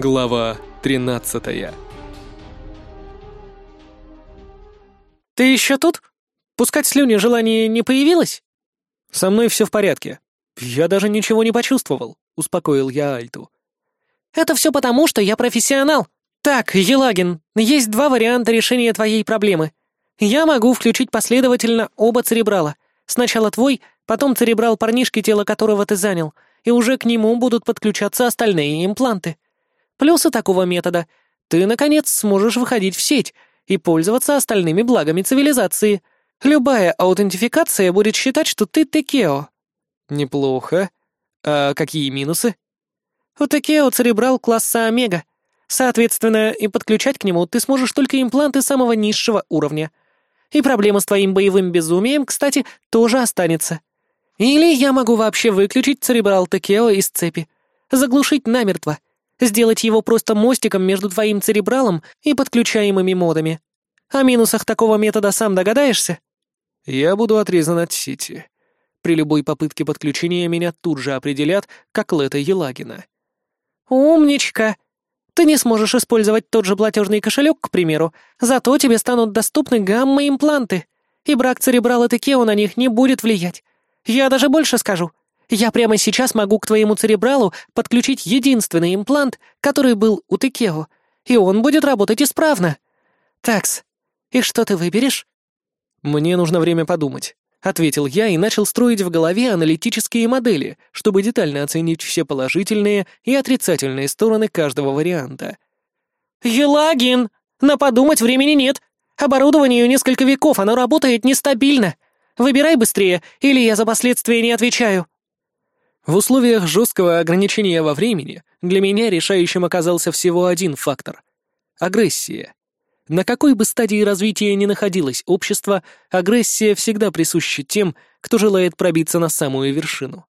Глава 13 «Ты еще тут? Пускать слюни желание не появилось?» «Со мной все в порядке. Я даже ничего не почувствовал», — успокоил я Альту. «Это все потому, что я профессионал. Так, Елагин, есть два варианта решения твоей проблемы. Я могу включить последовательно оба церебрала. Сначала твой, потом церебрал парнишки, тело которого ты занял, и уже к нему будут подключаться остальные импланты. Плюсы такого метода — ты, наконец, сможешь выходить в сеть и пользоваться остальными благами цивилизации. Любая аутентификация будет считать, что ты Текео. Неплохо. А какие минусы? У Текео церебрал класса Омега. Соответственно, и подключать к нему ты сможешь только импланты самого низшего уровня. И проблема с твоим боевым безумием, кстати, тоже останется. Или я могу вообще выключить церебрал Текео из цепи. Заглушить намертво. Сделать его просто мостиком между твоим церебралом и подключаемыми модами. О минусах такого метода сам догадаешься? Я буду отрезан от сети. При любой попытке подключения меня тут же определят, как Лета Елагина. Умничка! Ты не сможешь использовать тот же платежный кошелек, к примеру, зато тебе станут доступны гамма-импланты, и брак церебрала Текео на них не будет влиять. Я даже больше скажу. Я прямо сейчас могу к твоему церебралу подключить единственный имплант, который был у Текео, и он будет работать исправно. Такс, и что ты выберешь? Мне нужно время подумать. — ответил я и начал строить в голове аналитические модели, чтобы детально оценить все положительные и отрицательные стороны каждого варианта. «Елагин! На подумать времени нет. Оборудованию несколько веков, оно работает нестабильно. Выбирай быстрее, или я за последствия не отвечаю». В условиях жесткого ограничения во времени для меня решающим оказался всего один фактор — агрессия. На какой бы стадии развития ни находилось общество, агрессия всегда присуща тем, кто желает пробиться на самую вершину.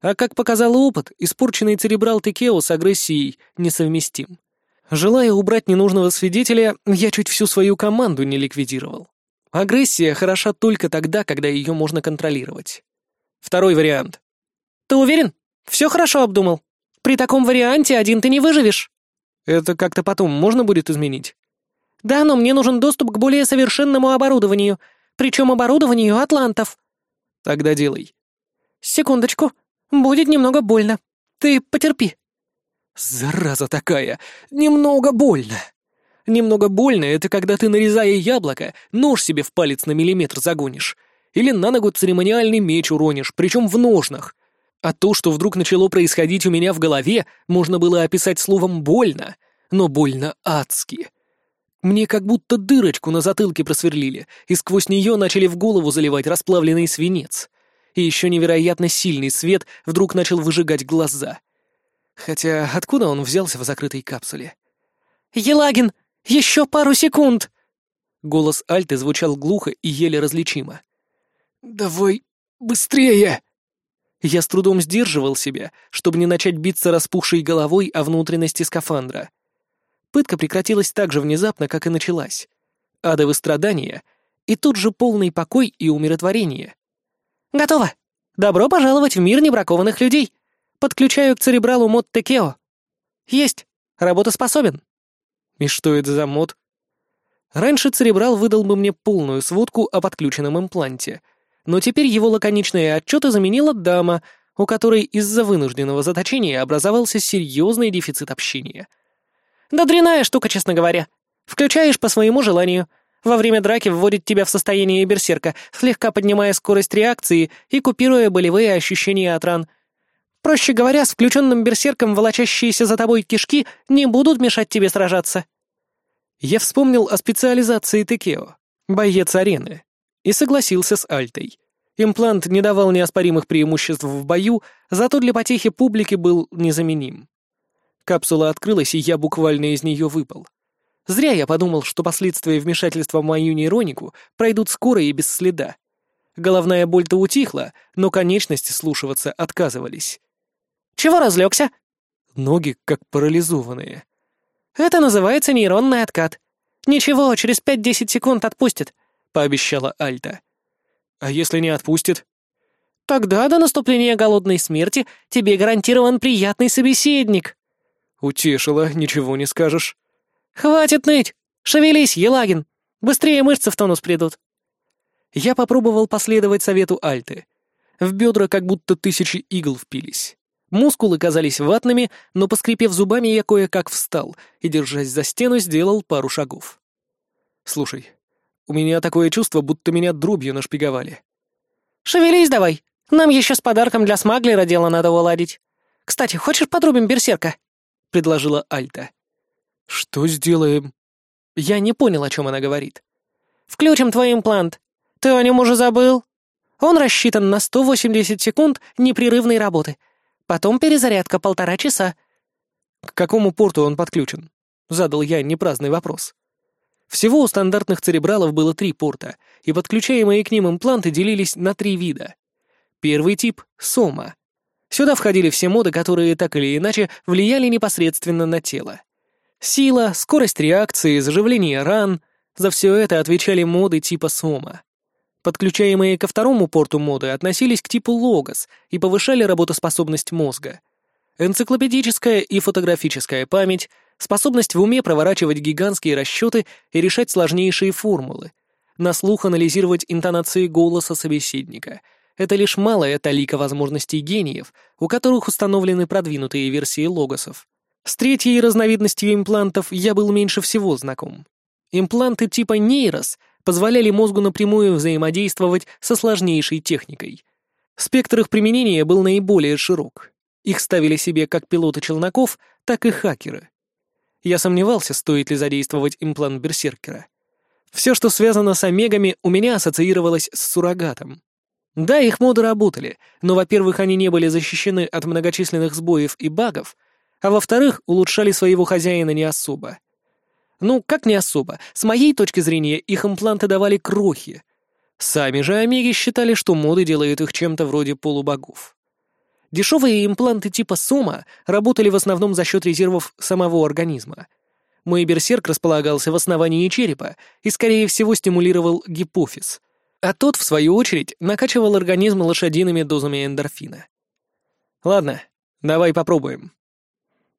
А как показал опыт, испорченный церебрал Текео с агрессией несовместим. Желая убрать ненужного свидетеля, я чуть всю свою команду не ликвидировал. Агрессия хороша только тогда, когда ее можно контролировать. Второй вариант. «Ты уверен? Все хорошо обдумал. При таком варианте один ты не выживешь». Это как-то потом можно будет изменить? «Да, но мне нужен доступ к более совершенному оборудованию, причем оборудованию атлантов». «Тогда делай». «Секундочку. Будет немного больно. Ты потерпи». «Зараза такая! Немного больно!» «Немного больно — это когда ты, нарезая яблоко, нож себе в палец на миллиметр загонишь. Или на ногу церемониальный меч уронишь, причем в ножнах. А то, что вдруг начало происходить у меня в голове, можно было описать словом «больно», но больно адски. Мне как будто дырочку на затылке просверлили, и сквозь нее начали в голову заливать расплавленный свинец. И еще невероятно сильный свет вдруг начал выжигать глаза. Хотя откуда он взялся в закрытой капсуле? «Елагин, еще пару секунд!» Голос Альты звучал глухо и еле различимо. «Давай быстрее!» Я с трудом сдерживал себя, чтобы не начать биться распухшей головой о внутренности скафандра. Пытка прекратилась так же внезапно, как и началась. Адовы страдания и тут же полный покой и умиротворение. «Готово! Добро пожаловать в мир небракованных людей! Подключаю к церебралу мод Текео. Есть! Работоспособен!» «И что это за мод?» Раньше церебрал выдал бы мне полную сводку о подключенном импланте, но теперь его лаконичные отчеты заменила дама, у которой из-за вынужденного заточения образовался серьезный дефицит общения — да дрянная штука, честно говоря. Включаешь по своему желанию. Во время драки вводит тебя в состояние берсерка, слегка поднимая скорость реакции и купируя болевые ощущения от ран. Проще говоря, с включенным берсерком волочащиеся за тобой кишки не будут мешать тебе сражаться. Я вспомнил о специализации Текео, боец арены, и согласился с Альтой. Имплант не давал неоспоримых преимуществ в бою, зато для потехи публики был незаменим. Капсула открылась, и я буквально из нее выпал. Зря я подумал, что последствия вмешательства в мою нейронику пройдут скоро и без следа. Головная боль-то утихла, но конечности слушаться отказывались. «Чего разлегся?» Ноги как парализованные. «Это называется нейронный откат. Ничего, через пять-десять секунд отпустит», — пообещала Альта. «А если не отпустит?» «Тогда до наступления голодной смерти тебе гарантирован приятный собеседник». Утешила, ничего не скажешь. «Хватит ныть! Шевелись, Елагин! Быстрее мышцы в тонус придут!» Я попробовал последовать совету Альты. В бедра как будто тысячи игл впились. Мускулы казались ватными, но, поскрипев зубами, я кое-как встал и, держась за стену, сделал пару шагов. «Слушай, у меня такое чувство, будто меня дробью нашпиговали». «Шевелись давай! Нам еще с подарком для смаглера дело надо уладить. Кстати, хочешь подрубим берсерка?» — предложила Альта. «Что сделаем?» Я не понял, о чем она говорит. «Включим твой имплант. Ты о нем уже забыл? Он рассчитан на 180 секунд непрерывной работы. Потом перезарядка полтора часа». «К какому порту он подключен?» — задал я непраздный вопрос. Всего у стандартных церебралов было три порта, и подключаемые к ним импланты делились на три вида. Первый тип — сома. Сюда входили все моды, которые так или иначе влияли непосредственно на тело. Сила, скорость реакции, заживление ран — за все это отвечали моды типа сома. Подключаемые ко второму порту моды относились к типу логос и повышали работоспособность мозга. Энциклопедическая и фотографическая память, способность в уме проворачивать гигантские расчеты и решать сложнейшие формулы, на слух анализировать интонации голоса собеседника — это лишь малая талика возможностей гениев, у которых установлены продвинутые версии логосов. С третьей разновидностью имплантов я был меньше всего знаком. Импланты типа нейрос позволяли мозгу напрямую взаимодействовать со сложнейшей техникой. Спектр их применения был наиболее широк. Их ставили себе как пилоты челноков, так и хакеры. Я сомневался, стоит ли задействовать имплант Берсеркера. Все, что связано с омегами, у меня ассоциировалось с суррогатом. Да, их моды работали, но, во-первых, они не были защищены от многочисленных сбоев и багов, а во-вторых, улучшали своего хозяина не особо. Ну, как не особо? С моей точки зрения, их импланты давали крохи. Сами же Омеги считали, что моды делают их чем-то вроде полубогов. Дешевые импланты типа Сома работали в основном за счет резервов самого организма. Мой берсерк располагался в основании черепа и, скорее всего, стимулировал гипофиз, а тот, в свою очередь, накачивал организм лошадиными дозами эндорфина. Ладно, давай попробуем.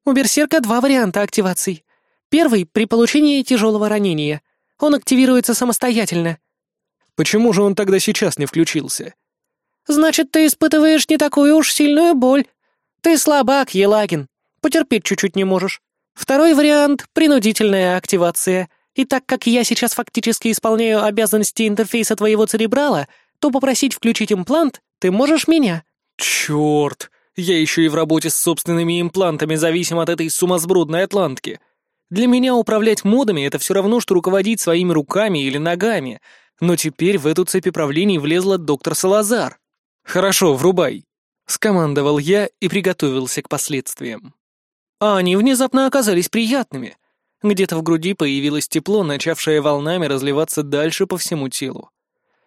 У берсерка два варианта активаций. Первый — при получении тяжелого ранения. Он активируется самостоятельно. Почему же он тогда сейчас не включился? Значит, ты испытываешь не такую уж сильную боль. Ты слабак, Елагин. Потерпеть чуть-чуть не можешь. Второй вариант — принудительная активация. И так как я сейчас фактически исполняю обязанности интерфейса твоего церебрала, то попросить включить имплант ты можешь меня. Черт! Я еще и в работе с собственными имплантами зависим от этой сумасбродной атлантки. Для меня управлять модами — это все равно, что руководить своими руками или ногами. Но теперь в эту цепь управлений влезла доктор Салазар. «Хорошо, врубай», — скомандовал я и приготовился к последствиям. А они внезапно оказались приятными. Где-то в груди появилось тепло, начавшее волнами разливаться дальше по всему телу.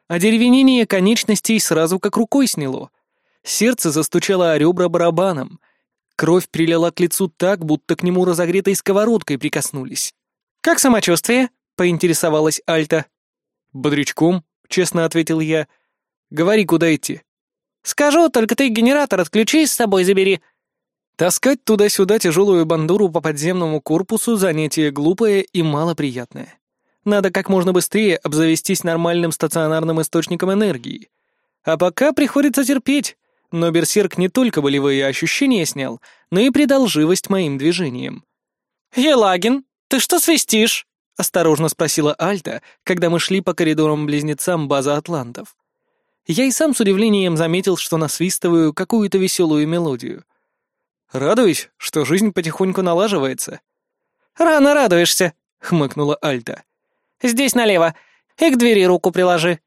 А деревенение конечностей сразу как рукой сняло. Сердце застучало о ребра барабаном, Кровь прилила к лицу так, будто к нему разогретой сковородкой прикоснулись. «Как самочувствие?» — поинтересовалась Альта. «Бодрячком», — честно ответил я. «Говори, куда идти». «Скажу, только ты генератор отключи, с собой забери». Таскать туда-сюда тяжелую бандуру по подземному корпусу — занятие глупое и малоприятное. Надо как можно быстрее обзавестись нормальным стационарным источником энергии. А пока приходится терпеть, но берсерк не только болевые ощущения снял, но и придал живость моим движениям. «Елагин, ты что свистишь?» — осторожно спросила Альта, когда мы шли по коридорам-близнецам базы атлантов. Я и сам с удивлением заметил, что насвистываю какую-то веселую мелодию. Радуюсь, что жизнь потихоньку налаживается. «Рано радуешься», — хмыкнула Альта. «Здесь налево, и к двери руку приложи».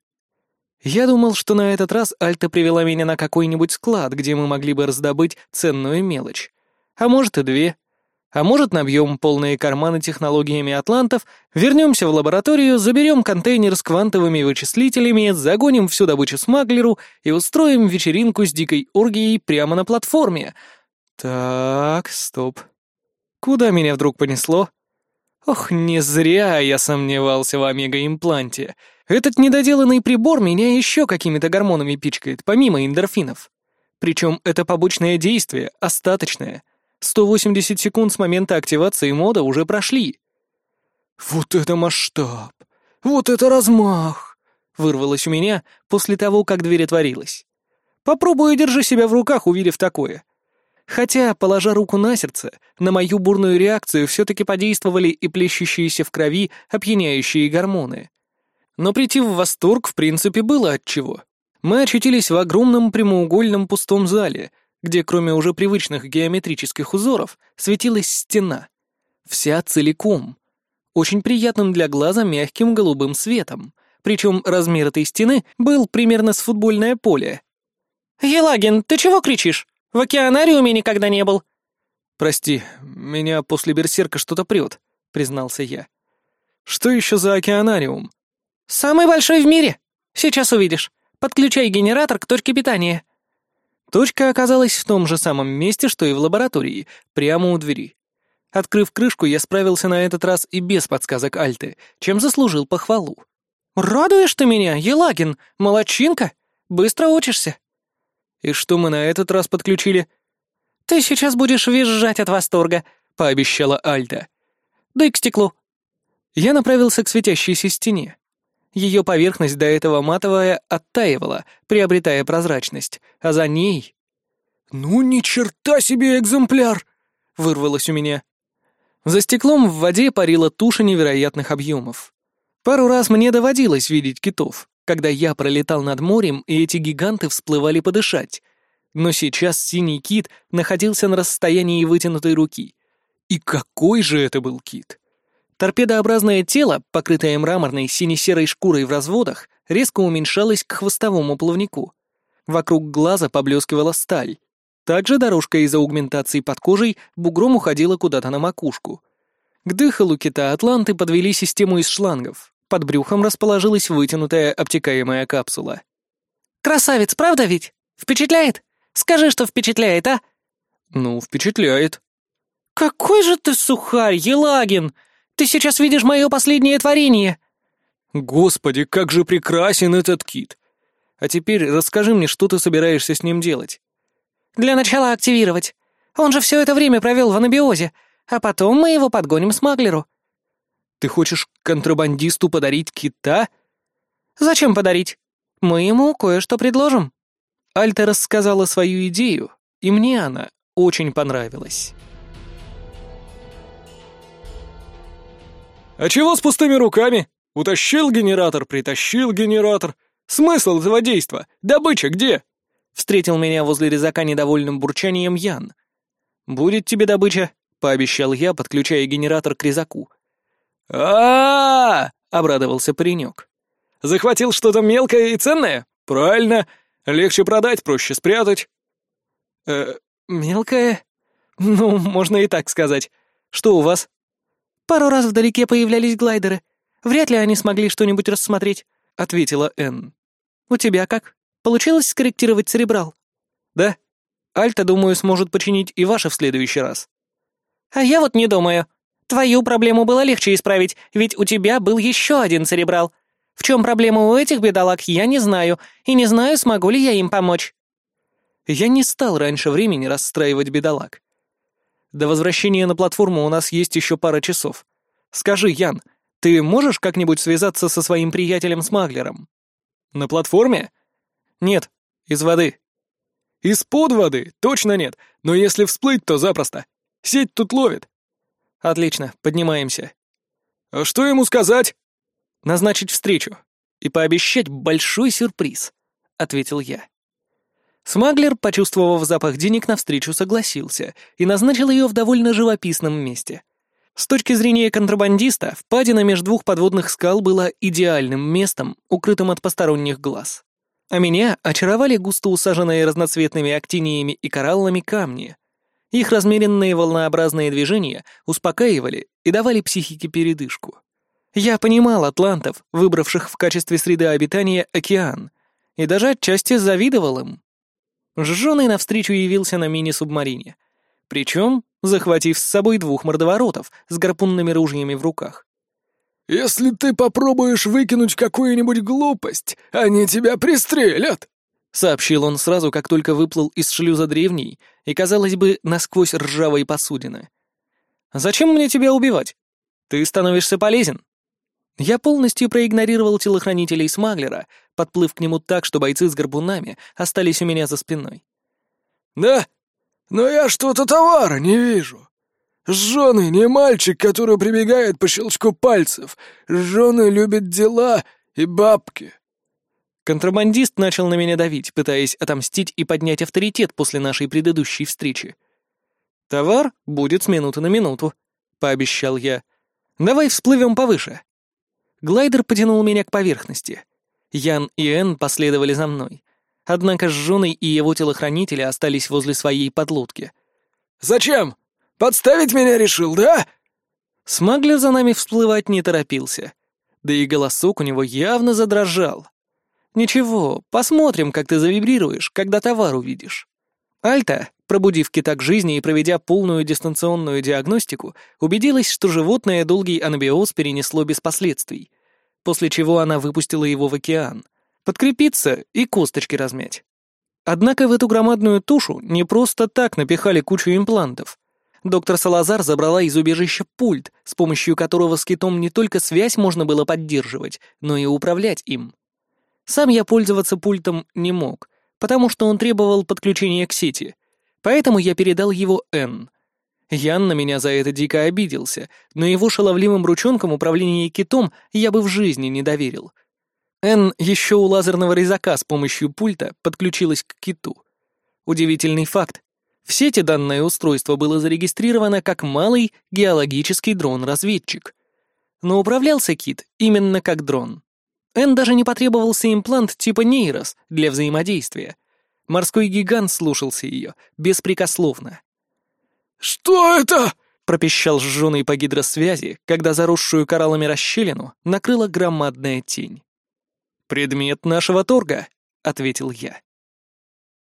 Я думал, что на этот раз Альта привела меня на какой-нибудь склад, где мы могли бы раздобыть ценную мелочь. А может и две. А может набьем полные карманы технологиями атлантов, вернемся в лабораторию, заберем контейнер с квантовыми вычислителями, загоним всю добычу смаглеру и устроим вечеринку с дикой оргией прямо на платформе. Так, стоп. Куда меня вдруг понесло? Ох, не зря я сомневался в омега-импланте. Этот недоделанный прибор меня еще какими-то гормонами пичкает, помимо эндорфинов. Причем это побочное действие, остаточное. 180 секунд с момента активации мода уже прошли. «Вот это масштаб! Вот это размах!» — вырвалось у меня после того, как дверь отворилась. «Попробую держи себя в руках, увидев такое». Хотя, положа руку на сердце, на мою бурную реакцию все-таки подействовали и плещущиеся в крови опьяняющие гормоны. Но прийти в восторг, в принципе, было от чего. Мы очутились в огромном прямоугольном пустом зале, где кроме уже привычных геометрических узоров светилась стена. Вся целиком. Очень приятным для глаза мягким голубым светом. Причем размер этой стены был примерно с футбольное поле. «Елагин, ты чего кричишь? В океанариуме никогда не был». «Прости, меня после берсерка что-то прет», — признался я. «Что еще за океанариум?» «Самый большой в мире. Сейчас увидишь. Подключай генератор к точке питания». Точка оказалась в том же самом месте, что и в лаборатории, прямо у двери. Открыв крышку, я справился на этот раз и без подсказок Альты, чем заслужил похвалу. «Радуешь ты меня, Елагин, молодчинка! Быстро учишься!» «И что мы на этот раз подключили?» «Ты сейчас будешь визжать от восторга», — пообещала Альта. «Дай к стеклу». Я направился к светящейся стене. Ее поверхность, до этого матовая, оттаивала, приобретая прозрачность, а за ней... «Ну ни черта себе экземпляр!» — вырвалось у меня. За стеклом в воде парила туша невероятных объемов. Пару раз мне доводилось видеть китов, когда я пролетал над морем, и эти гиганты всплывали подышать. Но сейчас синий кит находился на расстоянии вытянутой руки. И какой же это был кит! Торпедообразное тело, покрытое мраморной сине-серой шкурой в разводах, резко уменьшалось к хвостовому плавнику. Вокруг глаза поблескивала сталь. Также дорожка из аугментации под кожей бугром уходила куда-то на макушку. К дыхалу кита атланты подвели систему из шлангов. Под брюхом расположилась вытянутая обтекаемая капсула. «Красавец, правда ведь? Впечатляет? Скажи, что впечатляет, а?» «Ну, впечатляет». «Какой же ты сухарь, Елагин! Ты сейчас видишь мое последнее творение!» «Господи, как же прекрасен этот кит! А теперь расскажи мне, что ты собираешься с ним делать?» «Для начала активировать. Он же все это время провел в анабиозе, а потом мы его подгоним смаглеру». «Ты хочешь контрабандисту подарить кита?» «Зачем подарить? Мы ему кое-что предложим». Альта рассказала свою идею, и мне она очень понравилась. «А чего с пустыми руками? Утащил генератор, притащил генератор. Смысл этого действа? Добыча где?» Встретил меня возле резака недовольным бурчанием Ян. «Будет тебе добыча», — пообещал я, подключая генератор к резаку. а, обрадовался паренек. «Захватил что-то мелкое и ценное? Правильно. Легче продать, проще спрятать». «Э, мелкое? Ну, можно и так сказать. Что у вас?» Пару раз вдалеке появлялись глайдеры. Вряд ли они смогли что-нибудь рассмотреть», — ответила Энн. «У тебя как? Получилось скорректировать церебрал?» «Да. Альта, думаю, сможет починить и ваши в следующий раз». «А я вот не думаю. Твою проблему было легче исправить, ведь у тебя был еще один церебрал. В чем проблема у этих бедолаг, я не знаю, и не знаю, смогу ли я им помочь». Я не стал раньше времени расстраивать бедолаг. До возвращения на платформу у нас есть еще пара часов. Скажи, Ян, ты можешь как-нибудь связаться со своим приятелем-смаглером? На платформе? Нет, из воды. Из-под воды? Точно нет, но если всплыть, то запросто. Сеть тут ловит. Отлично, поднимаемся. А что ему сказать? Назначить встречу и пообещать большой сюрприз, ответил я. Смаглер, почувствовав запах денег, навстречу согласился и назначил ее в довольно живописном месте. С точки зрения контрабандиста, впадина между двух подводных скал была идеальным местом, укрытым от посторонних глаз. А меня очаровали густо усаженные разноцветными актиниями и кораллами камни. Их размеренные волнообразные движения успокаивали и давали психике передышку. Я понимал атлантов, выбравших в качестве среды обитания океан, и даже отчасти завидовал им. Жженый навстречу явился на мини-субмарине. Причем, захватив с собой двух мордоворотов с гарпунными ружьями в руках. «Если ты попробуешь выкинуть какую-нибудь глупость, они тебя пристрелят!» сообщил он сразу, как только выплыл из шлюза древней и, казалось бы, насквозь ржавой посудины. «Зачем мне тебя убивать? Ты становишься полезен». Я полностью проигнорировал телохранителей Смаглера, подплыв к нему так, что бойцы с горбунами остались у меня за спиной. «Да, но я что-то товара не вижу. Жены не мальчик, который прибегает по щелчку пальцев. Жены любят дела и бабки». Контрабандист начал на меня давить, пытаясь отомстить и поднять авторитет после нашей предыдущей встречи. «Товар будет с минуты на минуту», — пообещал я. «Давай всплывем повыше». Глайдер потянул меня к поверхности. Ян и Энн последовали за мной. Однако Жженый и его телохранители остались возле своей подлодки. «Зачем? Подставить меня решил, да?» Смаглер за нами всплывать не торопился. Да и голосок у него явно задрожал. «Ничего, посмотрим, как ты завибрируешь, когда товар увидишь». Альта, пробудив кита к жизни и проведя полную дистанционную диагностику, убедилась, что животное долгий анабиоз перенесло без последствий, после чего она выпустила его в океан. Подкрепиться и косточки размять. Однако в эту громадную тушу не просто так напихали кучу имплантов. Доктор Салазар забрала из убежища пульт, с помощью которого с китом не только связь можно было поддерживать, но и управлять им. Сам я пользоваться пультом не мог, потому что он требовал подключения к сети, поэтому я передал его Н. Ян на меня за это дико обиделся, но его шаловливым ручонкам управление китом я бы в жизни не доверил. Н еще у лазерного резака с помощью пульта подключилась к киту. Удивительный факт. В сети данное устройство было зарегистрировано как малый геологический дрон-разведчик. Но управлялся кит именно как дрон. Эн даже не потребовался имплант типа нейрос для взаимодействия. Морской гигант слушался ее, беспрекословно. «Что это?» — пропищал сжёный по гидросвязи, когда заросшую кораллами расщелину накрыла громадная тень. «Предмет нашего торга», — ответил я.